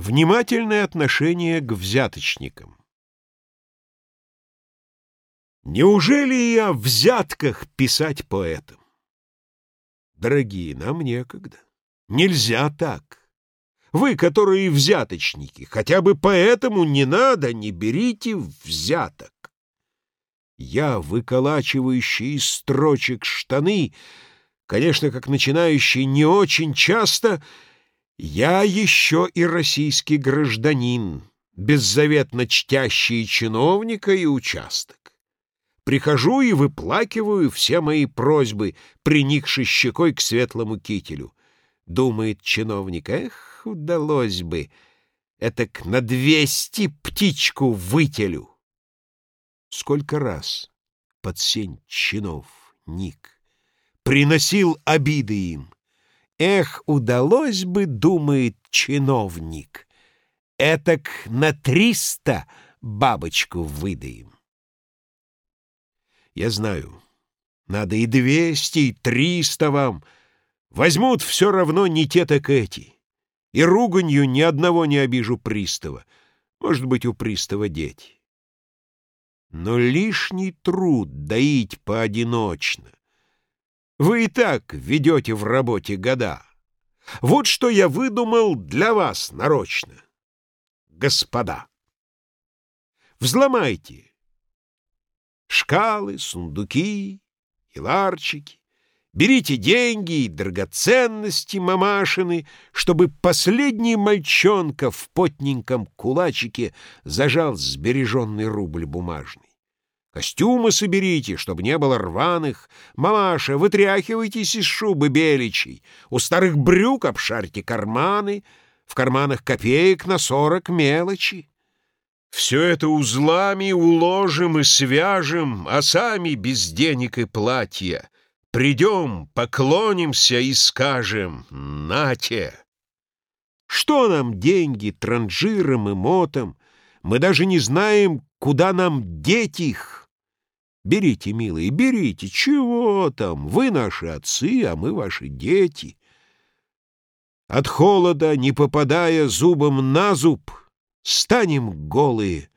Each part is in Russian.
Внимательное отношение к взяточникам. Неужели и о взятках писать поэтам? Дорогие, нам некогда. Нельзя так. Вы, которые взяточники, хотя бы поэтому не надо, не берите взяток. Я, выколачивающий из строчек штаны, конечно, как начинающий не очень часто — я еще и российский гражданин, беззаветно чтящий чиновника и участок. Прихожу и выплакиваю все мои просьбы, приникши щекой к светлому кителю. Думает чиновник, эх, удалось бы, этак на двести птичку вытелю. Сколько раз под сень чинов Ник приносил обиды им, Эх, удалось бы, думает чиновник, этак на триста бабочку выдаем. Я знаю, надо и двести, и триста вам. Возьмут все равно не те, так эти. И руганью ни одного не обижу пристава. Может быть, у пристава дети. Но лишний труд доить поодиночно. Вы и так ведете в работе года. Вот что я выдумал для вас нарочно. Господа, взломайте шкалы, сундуки и ларчики, берите деньги и драгоценности мамашины, чтобы последний мальчонка в потненьком кулачике зажал сбереженный рубль бумажный. Костюмы соберите, чтобы не было рваных. Мамаша, вытряхивайтесь из шубы беличей. У старых брюк обшарьте карманы. В карманах копеек на сорок мелочи. Все это узлами уложим и свяжем, а сами без денег и платья. Придем, поклонимся и скажем «Нате!». Что нам деньги транжирам и мотам? Мы даже не знаем, куда нам деть их. Берите, милые, берите, чего там? Вы наши отцы, а мы ваши дети. От холода, не попадая зубом на зуб, станем голые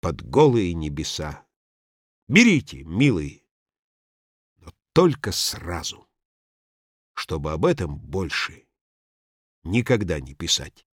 под голые небеса. Берите, милые, но только сразу, чтобы об этом больше никогда не писать.